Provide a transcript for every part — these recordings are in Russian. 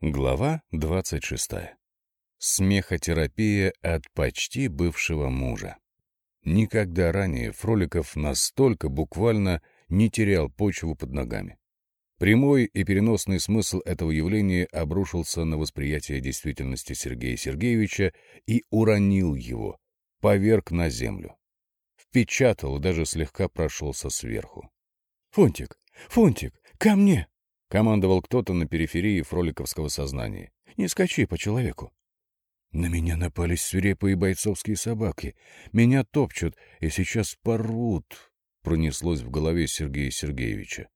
Глава 26. Смехотерапия от почти бывшего мужа. Никогда ранее Фроликов настолько буквально не терял почву под ногами. Прямой и переносный смысл этого явления обрушился на восприятие действительности Сергея Сергеевича и уронил его, поверг на землю. Впечатал даже слегка прошелся сверху. «Фунтик! Фунтик! Ко мне!» — командовал кто-то на периферии фроликовского сознания. «Не скачи по человеку». На меня напались свирепые бойцовские собаки. Меня топчут и сейчас порвут, — пронеслось в голове Сергея Сергеевича.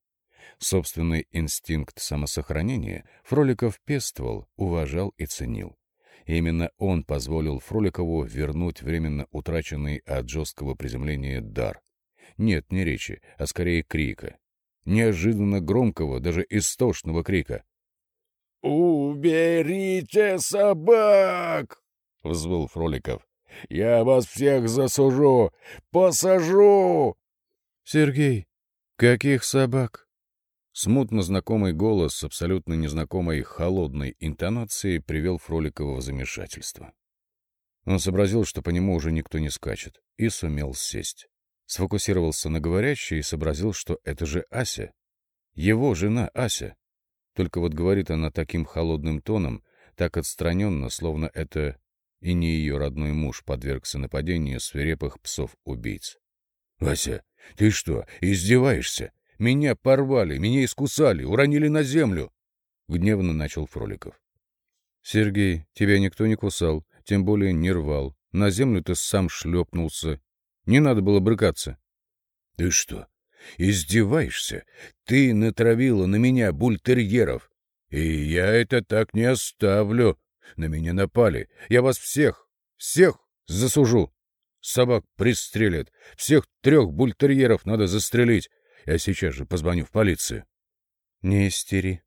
Собственный инстинкт самосохранения Фроликов пестовал, уважал и ценил. Именно он позволил Фроликову вернуть временно утраченный от жесткого приземления дар. Нет, не речи, а скорее крика неожиданно громкого, даже истошного крика. «Уберите собак!» — взвыл Фроликов. «Я вас всех засужу! Посажу!» «Сергей, каких собак?» Смутно знакомый голос с абсолютно незнакомой холодной интонацией привел Фроликова в замешательство. Он сообразил, что по нему уже никто не скачет, и сумел сесть. Сфокусировался на говорящей и сообразил, что это же Ася. Его жена Ася. Только вот говорит она таким холодным тоном, так отстраненно, словно это и не ее родной муж подвергся нападению свирепых псов-убийц. — Ася, ты что, издеваешься? Меня порвали, меня искусали, уронили на землю! — гневно начал Фроликов. — Сергей, тебя никто не кусал, тем более не рвал. На землю ты сам шлепнулся не надо было брыкаться. — Ты что, издеваешься? Ты натравила на меня бультерьеров. И я это так не оставлю. На меня напали. Я вас всех, всех засужу. Собак пристрелят. Всех трех бультерьеров надо застрелить. Я сейчас же позвоню в полицию. — Не истери.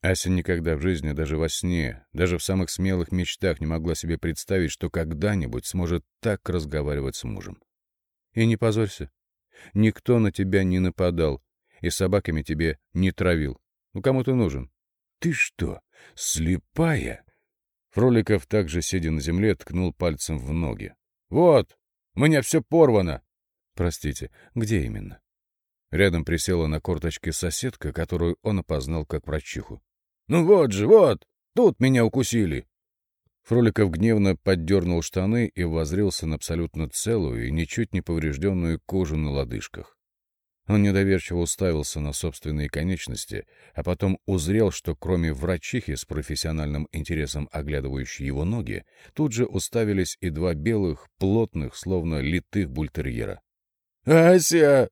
Ася никогда в жизни, даже во сне, даже в самых смелых мечтах не могла себе представить, что когда-нибудь сможет так разговаривать с мужем. И не позорься. Никто на тебя не нападал и собаками тебе не травил. Ну, кому ты нужен? Ты что, слепая? Фроликов, также сидя на земле, ткнул пальцем в ноги. Вот, у меня все порвано. Простите, где именно? Рядом присела на корточке соседка, которую он опознал как врачиху. Ну вот же, вот, тут меня укусили. Фроликов гневно поддернул штаны и возрился на абсолютно целую и ничуть не поврежденную кожу на лодыжках. Он недоверчиво уставился на собственные конечности, а потом узрел, что кроме врачихи с профессиональным интересом оглядывающей его ноги, тут же уставились и два белых, плотных, словно литых бультерьера. «Ася!»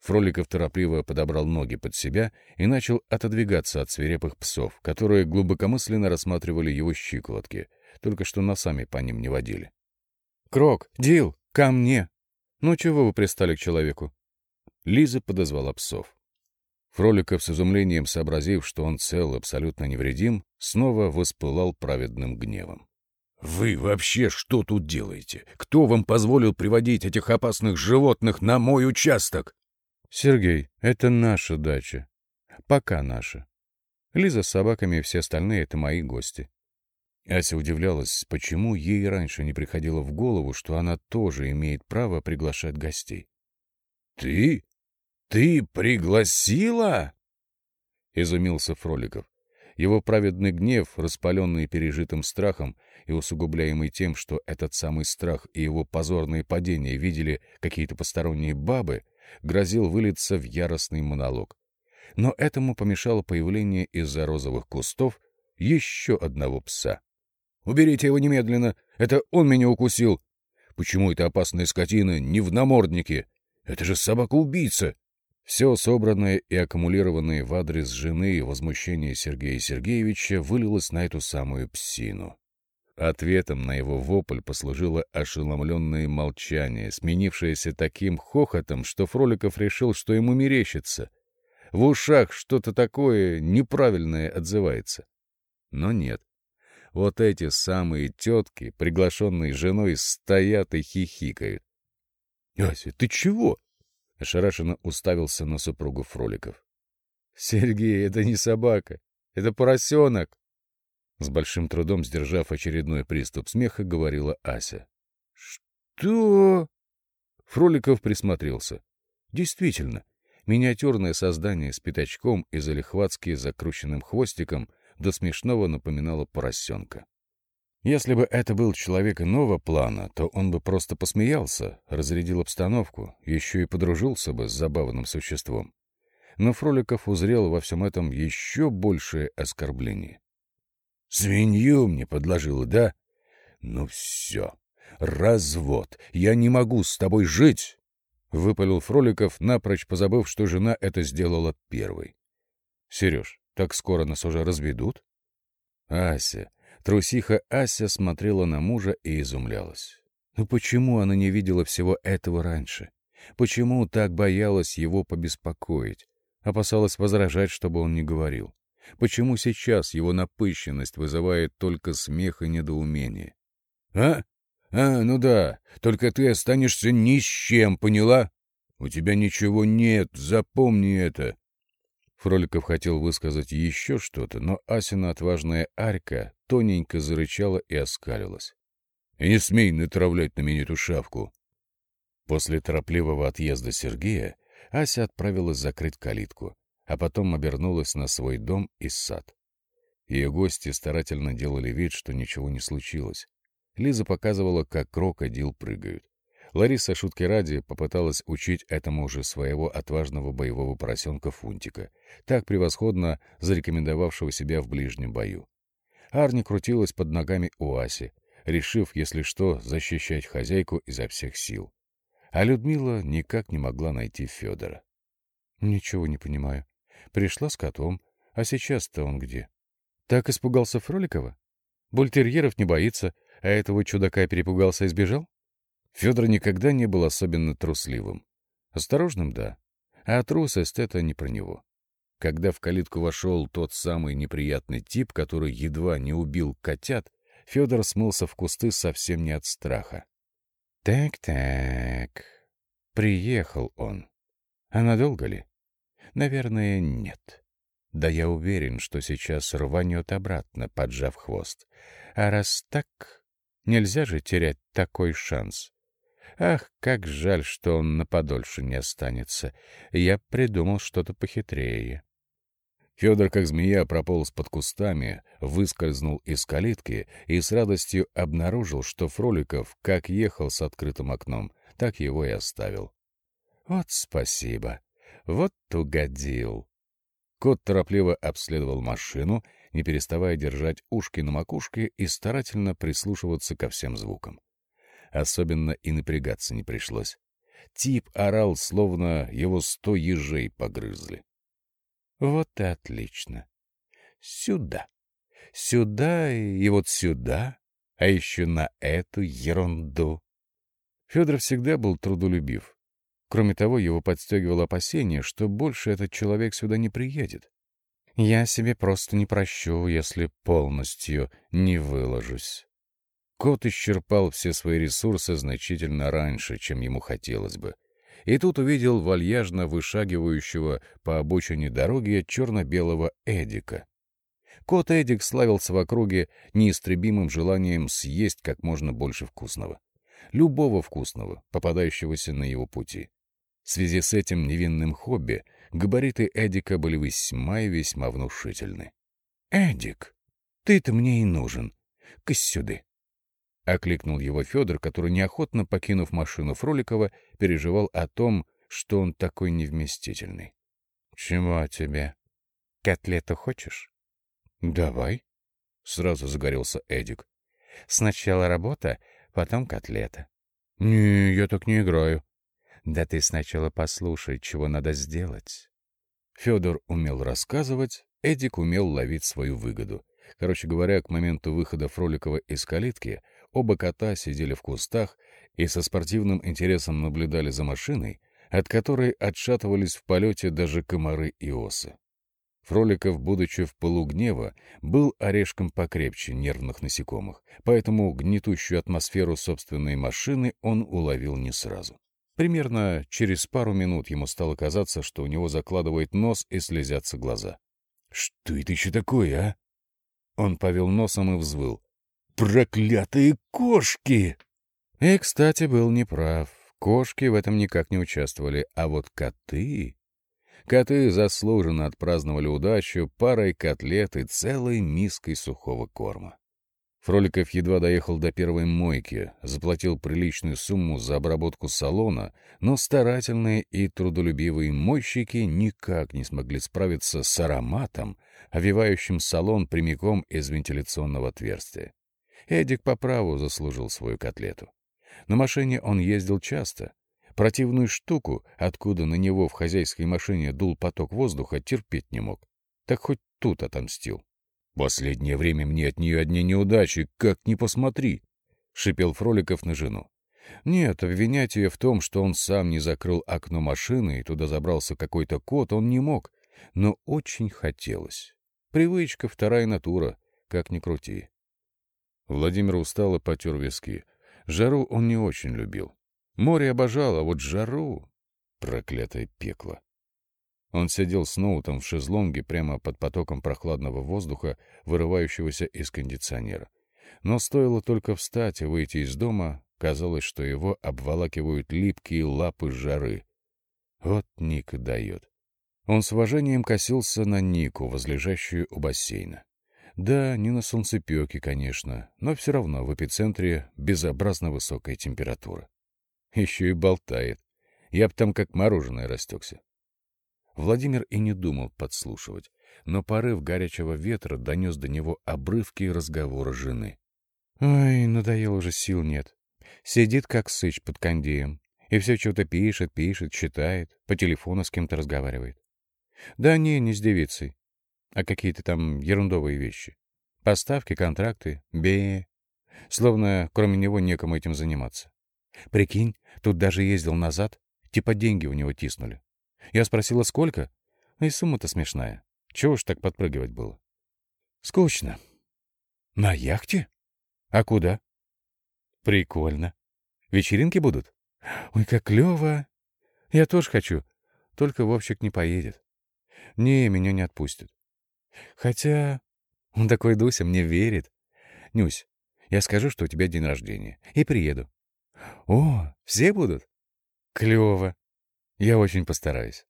Фроликов торопливо подобрал ноги под себя и начал отодвигаться от свирепых псов, которые глубокомысленно рассматривали его щиколотки, только что носами по ним не водили. «Крок, Дил, ко мне! Ну чего вы пристали к человеку?» Лиза подозвала псов. Фроликов с изумлением сообразив, что он цел абсолютно невредим, снова воспылал праведным гневом. «Вы вообще что тут делаете? Кто вам позволил приводить этих опасных животных на мой участок?» «Сергей, это наша дача. Пока наша. Лиза с собаками и все остальные — это мои гости. Ася удивлялась, почему ей раньше не приходило в голову, что она тоже имеет право приглашать гостей. «Ты? Ты пригласила?» — изумился Фроликов. Его праведный гнев, распаленный пережитым страхом и усугубляемый тем, что этот самый страх и его позорные падения видели какие-то посторонние бабы, грозил вылиться в яростный монолог. Но этому помешало появление из-за розовых кустов еще одного пса. Уберите его немедленно! Это он меня укусил! Почему эта опасная скотина не в наморднике? Это же собака-убийца!» Все собранное и аккумулированное в адрес жены возмущение Сергея Сергеевича вылилось на эту самую псину. Ответом на его вопль послужило ошеломленное молчание, сменившееся таким хохотом, что Фроликов решил, что ему мерещится. В ушах что-то такое неправильное отзывается. Но нет. Вот эти самые тетки, приглашенные женой, стоят и хихикают. — Ася, ты чего? — ошарашенно уставился на супругу Фроликов. — Сергей, это не собака, это поросенок, С большим трудом сдержав очередной приступ смеха, говорила Ася. «Что?» Фроликов присмотрелся. Действительно, миниатюрное создание с пятачком и залихватски закрученным хвостиком до смешного напоминало поросенка. Если бы это был человек иного плана, то он бы просто посмеялся, разрядил обстановку, еще и подружился бы с забавным существом. Но Фроликов узрел во всем этом еще большее оскорбление. «Свинью мне подложила, да? Ну все, развод, я не могу с тобой жить!» — выпалил Фроликов, напрочь позабыв, что жена это сделала первой. — Сереж, так скоро нас уже разведут? Ася, трусиха Ася смотрела на мужа и изумлялась. Ну почему она не видела всего этого раньше? Почему так боялась его побеспокоить? Опасалась возражать, чтобы он не говорил? Почему сейчас его напыщенность вызывает только смех и недоумение? — А? А, ну да, только ты останешься ни с чем, поняла? У тебя ничего нет, запомни это. Фроликов хотел высказать еще что-то, но Асина отважная Арька тоненько зарычала и оскалилась. — И не смей натравлять на меня эту шавку. После торопливого отъезда Сергея Ася отправилась закрыть калитку, а потом обернулась на свой дом и сад. Ее гости старательно делали вид, что ничего не случилось. Лиза показывала, как крокодил прыгают. Лариса, шутки ради, попыталась учить этому уже своего отважного боевого поросенка Фунтика, так превосходно зарекомендовавшего себя в ближнем бою. Арни крутилась под ногами у Аси, решив, если что, защищать хозяйку изо всех сил. А Людмила никак не могла найти Федора. — Ничего не понимаю. Пришла с котом, а сейчас-то он где? Так испугался Фроликова? Бультерьеров не боится, а этого чудака перепугался и сбежал? Федор никогда не был особенно трусливым. Осторожным — да. А трусость — это не про него. Когда в калитку вошел тот самый неприятный тип, который едва не убил котят, Федор смылся в кусты совсем не от страха. Так-так, приехал он. А надолго ли? Наверное, нет. Да я уверен, что сейчас рванет обратно, поджав хвост. А раз так, Нельзя же терять такой шанс. Ах, как жаль, что он на подольше не останется. Я придумал что-то похитрее. Федор, как змея, прополз под кустами, выскользнул из калитки и с радостью обнаружил, что Фроликов как ехал с открытым окном, так его и оставил. Вот спасибо. Вот угодил. Кот торопливо обследовал машину не переставая держать ушки на макушке и старательно прислушиваться ко всем звукам. Особенно и напрягаться не пришлось. Тип орал, словно его сто ежей погрызли. Вот и отлично. Сюда. Сюда и вот сюда, а еще на эту ерунду. Федор всегда был трудолюбив. Кроме того, его подстегивало опасение, что больше этот человек сюда не приедет. Я себе просто не прощу, если полностью не выложусь. Кот исчерпал все свои ресурсы значительно раньше, чем ему хотелось бы. И тут увидел вальяжно вышагивающего по обочине дороги черно-белого Эдика. Кот Эдик славился в округе неистребимым желанием съесть как можно больше вкусного. Любого вкусного, попадающегося на его пути. В связи с этим невинным хобби — Габариты Эдика были весьма и весьма внушительны. — Эдик, ты-то мне и нужен. Кысь сюды. — окликнул его Федор, который, неохотно покинув машину Фроликова, переживал о том, что он такой невместительный. — Чего тебе? Котлету хочешь? — Давай. — сразу загорелся Эдик. — Сначала работа, потом котлета. — Не, я так не играю. Да ты сначала послушай, чего надо сделать. Федор умел рассказывать, Эдик умел ловить свою выгоду. Короче говоря, к моменту выхода Фроликова из калитки оба кота сидели в кустах и со спортивным интересом наблюдали за машиной, от которой отшатывались в полете даже комары и осы. Фроликов, будучи в полугнева, был орешком покрепче нервных насекомых, поэтому гнетущую атмосферу собственной машины он уловил не сразу. Примерно через пару минут ему стало казаться, что у него закладывает нос и слезятся глаза. — Что это еще такое, а? Он повел носом и взвыл. «Проклятые кошки!» И, кстати, был неправ. Кошки в этом никак не участвовали, а вот коты... Коты заслуженно отпраздновали удачу парой котлет и целой миской сухого корма. Фроликов едва доехал до первой мойки, заплатил приличную сумму за обработку салона, но старательные и трудолюбивые мойщики никак не смогли справиться с ароматом, овивающим салон прямиком из вентиляционного отверстия. Эдик по праву заслужил свою котлету. На машине он ездил часто. Противную штуку, откуда на него в хозяйской машине дул поток воздуха, терпеть не мог. Так хоть тут отомстил. «Последнее время мне от нее одни неудачи, как ни посмотри!» — шипел Фроликов на жену. Нет, обвинять ее в том, что он сам не закрыл окно машины и туда забрался какой-то кот, он не мог, но очень хотелось. Привычка — вторая натура, как ни крути. Владимир устало потер виски. Жару он не очень любил. Море обожал, а вот жару — проклятое пекло. Он сидел с ноутом в шезлонге прямо под потоком прохладного воздуха, вырывающегося из кондиционера. Но стоило только встать и выйти из дома, казалось, что его обволакивают липкие лапы жары. Вот Ник дает. Он с уважением косился на Нику, возлежащую у бассейна. Да, не на солнцепеке, конечно, но все равно в эпицентре безобразно высокая температура. Еще и болтает. Я б там как мороженое растекся. Владимир и не думал подслушивать, но порыв горячего ветра донес до него обрывки разговора жены. «Ой, надоело уже, сил нет. Сидит как сыч под кондеем. И все что-то пишет, пишет, читает, по телефону с кем-то разговаривает. Да не, не с девицей, а какие-то там ерундовые вещи. Поставки, контракты, бе. Словно кроме него некому этим заниматься. Прикинь, тут даже ездил назад, типа деньги у него тиснули. Я спросила, сколько? И сумма-то смешная. Чего ж так подпрыгивать было? Скучно. На яхте? А куда? Прикольно. Вечеринки будут? Ой, как клево. Я тоже хочу. Только Вовчик не поедет. Не, меня не отпустят. Хотя он такой Дуся мне верит. Нюсь, я скажу, что у тебя день рождения, и приеду. О, все будут? Клево. Я очень постараюсь.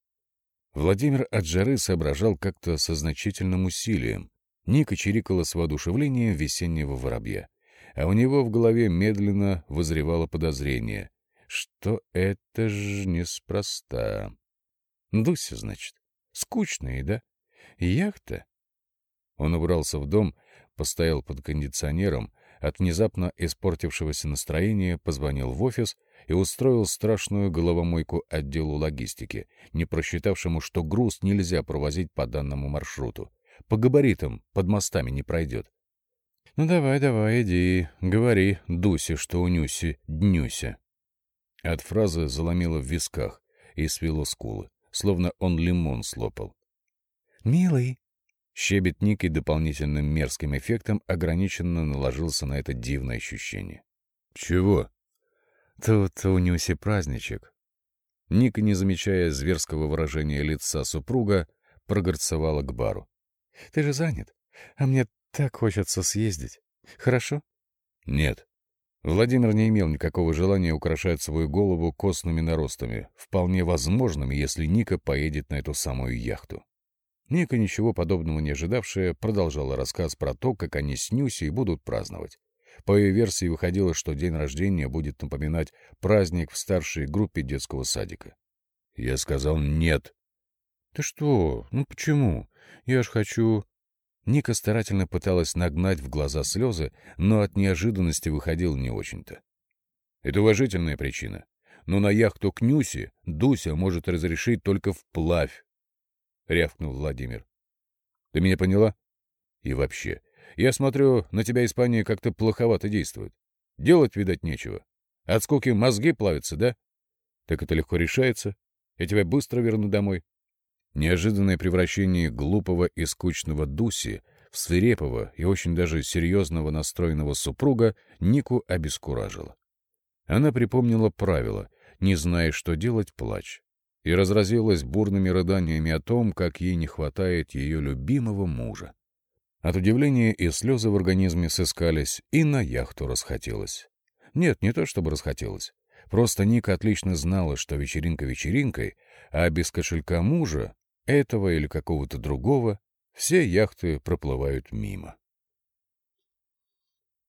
Владимир от жары соображал как-то со значительным усилием. Ника чирикала с воодушевлением весеннего воробья. А у него в голове медленно возревало подозрение, что это ж неспроста. Дуся, значит. Скучная, да? Яхта? Он убрался в дом, постоял под кондиционером, от внезапно испортившегося настроения позвонил в офис и устроил страшную головомойку отделу логистики, не просчитавшему, что груз нельзя провозить по данному маршруту. По габаритам под мостами не пройдет. «Ну давай, давай, иди, говори, Дусе, что у Нюси днюся». От фразы заломило в висках и свело скулы, словно он лимон слопал. «Милый, Щебет Ники дополнительным мерзким эффектом ограниченно наложился на это дивное ощущение. «Чего?» «Тут у Нюси праздничек». Ника, не замечая зверского выражения лица супруга, прогорцевала к бару. «Ты же занят, а мне так хочется съездить. Хорошо?» «Нет». Владимир не имел никакого желания украшать свою голову костными наростами, вполне возможными, если Ника поедет на эту самую яхту. Ника, ничего подобного не ожидавшая, продолжала рассказ про то, как они с Нюсей будут праздновать. По ее версии выходило, что день рождения будет напоминать праздник в старшей группе детского садика. Я сказал «нет». «Ты что? Ну почему? Я ж хочу...» Ника старательно пыталась нагнать в глаза слезы, но от неожиданности выходил не очень-то. Это уважительная причина. Но на яхту к Нюсе Дуся может разрешить только вплавь, — рявкнул Владимир. «Ты меня поняла? И вообще, я смотрю, на тебя Испания как-то плоховато действует. Делать, видать, нечего. От скуки мозги плавятся, да? Так это легко решается. Я тебя быстро верну домой». Неожиданное превращение глупого и скучного Дуси в свирепого и очень даже серьезного настроенного супруга Нику обескуражило. Она припомнила правило «не зная, что делать, плачь» и разразилась бурными рыданиями о том, как ей не хватает ее любимого мужа. От удивления и слезы в организме сыскались, и на яхту расхотелось. Нет, не то чтобы расхотелось. Просто Ника отлично знала, что вечеринка вечеринкой, а без кошелька мужа, этого или какого-то другого, все яхты проплывают мимо.